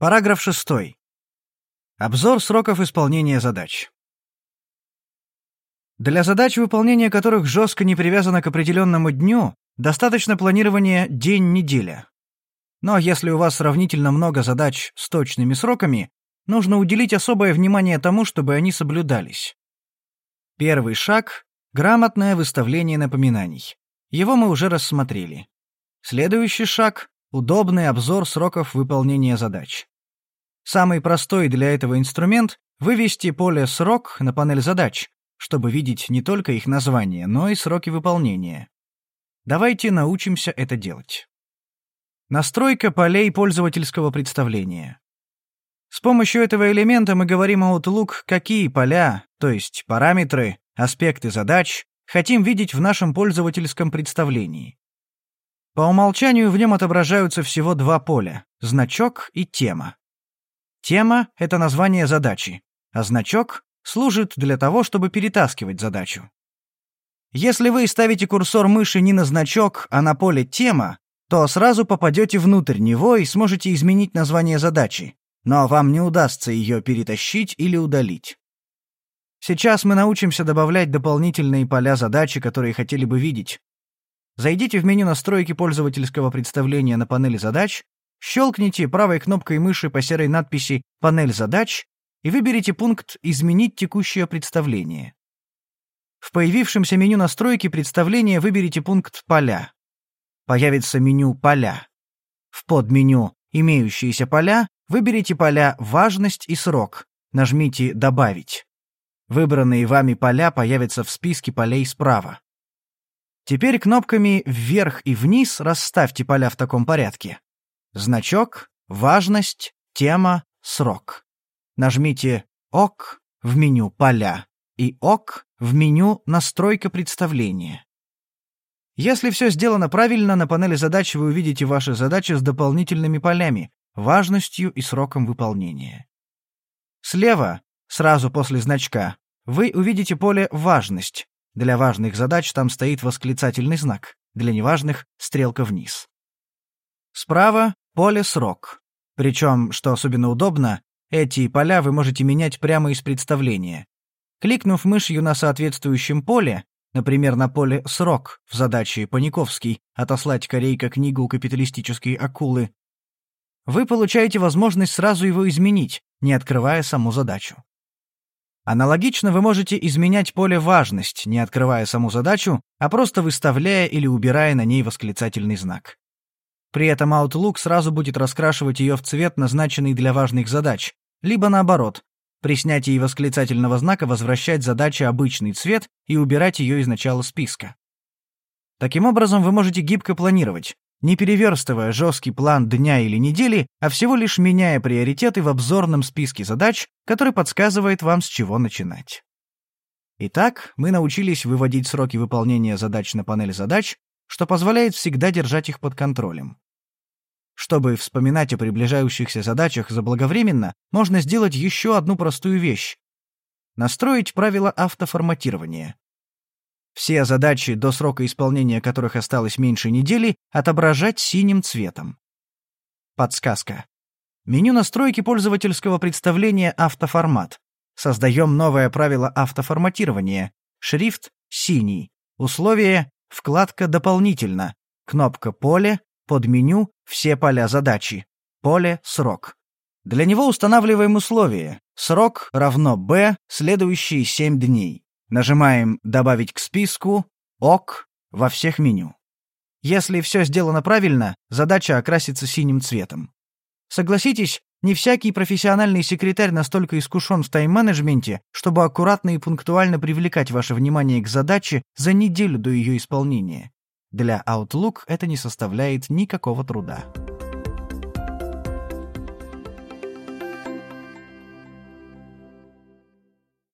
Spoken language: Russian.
Параграф 6. Обзор сроков исполнения задач. Для задач, выполнение которых жестко не привязано к определенному дню, достаточно планирования день-неделя. Но если у вас сравнительно много задач с точными сроками, нужно уделить особое внимание тому, чтобы они соблюдались. Первый шаг — грамотное выставление напоминаний. Его мы уже рассмотрели. Следующий шаг — удобный обзор сроков выполнения задач. Самый простой для этого инструмент — вывести поле «Срок» на панель задач, чтобы видеть не только их название, но и сроки выполнения. Давайте научимся это делать. Настройка полей пользовательского представления. С помощью этого элемента мы говорим Outlook, какие поля, то есть параметры, аспекты задач, хотим видеть в нашем пользовательском представлении. По умолчанию в нем отображаются всего два поля — значок и тема. Тема — это название задачи, а значок служит для того, чтобы перетаскивать задачу. Если вы ставите курсор мыши не на значок, а на поле «Тема», то сразу попадете внутрь него и сможете изменить название задачи, но вам не удастся ее перетащить или удалить. Сейчас мы научимся добавлять дополнительные поля задачи, которые хотели бы видеть. Зайдите в меню настройки пользовательского представления на панели задач, щелкните правой кнопкой мыши по серой надписи «Панель задач» и выберите пункт «Изменить текущее представление». В появившемся меню настройки представления выберите пункт «Поля». Появится меню «Поля». В подменю «Имеющиеся поля» выберите поля «Важность» и «Срок». Нажмите «Добавить». Выбранные вами поля появятся в списке полей справа. Теперь кнопками «Вверх» и «Вниз» расставьте поля в таком порядке. Значок, важность, тема, срок. Нажмите «Ок» в меню «Поля» и «Ок» в меню «Настройка представления». Если все сделано правильно, на панели задач вы увидите ваши задачи с дополнительными полями, важностью и сроком выполнения. Слева, сразу после значка, вы увидите поле «Важность». Для важных задач там стоит восклицательный знак, для неважных — стрелка вниз. Справа — поле «Срок». Причем, что особенно удобно, эти поля вы можете менять прямо из представления. Кликнув мышью на соответствующем поле, например, на поле «Срок» в задаче Паниковский «Отослать корейка книгу капиталистические акулы», вы получаете возможность сразу его изменить, не открывая саму задачу. Аналогично вы можете изменять поле «Важность», не открывая саму задачу, а просто выставляя или убирая на ней восклицательный знак. При этом Outlook сразу будет раскрашивать ее в цвет, назначенный для важных задач, либо наоборот, при снятии восклицательного знака возвращать задаче обычный цвет и убирать ее из начала списка. Таким образом, вы можете гибко планировать, не переверстывая жесткий план дня или недели, а всего лишь меняя приоритеты в обзорном списке задач, который подсказывает вам, с чего начинать. Итак, мы научились выводить сроки выполнения задач на панель задач, что позволяет всегда держать их под контролем. Чтобы вспоминать о приближающихся задачах заблаговременно, можно сделать еще одну простую вещь — настроить правила автоформатирования. Все задачи, до срока исполнения которых осталось меньше недели, отображать синим цветом. Подсказка. Меню настройки пользовательского представления «Автоформат». Создаем новое правило автоформатирования. Шрифт — синий. Условие — вкладка «Дополнительно». Кнопка «Поле», под меню «Все поля задачи». Поле «Срок». Для него устанавливаем условие. Срок равно b, следующие 7 дней. Нажимаем «Добавить к списку», «Ок» во всех меню. Если все сделано правильно, задача окрасится синим цветом. Согласитесь, не всякий профессиональный секретарь настолько искушен в тайм-менеджменте, чтобы аккуратно и пунктуально привлекать ваше внимание к задаче за неделю до ее исполнения. Для Outlook это не составляет никакого труда.